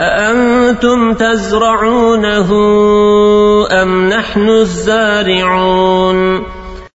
أأنتم تزرعونه أم نحن الزارعون؟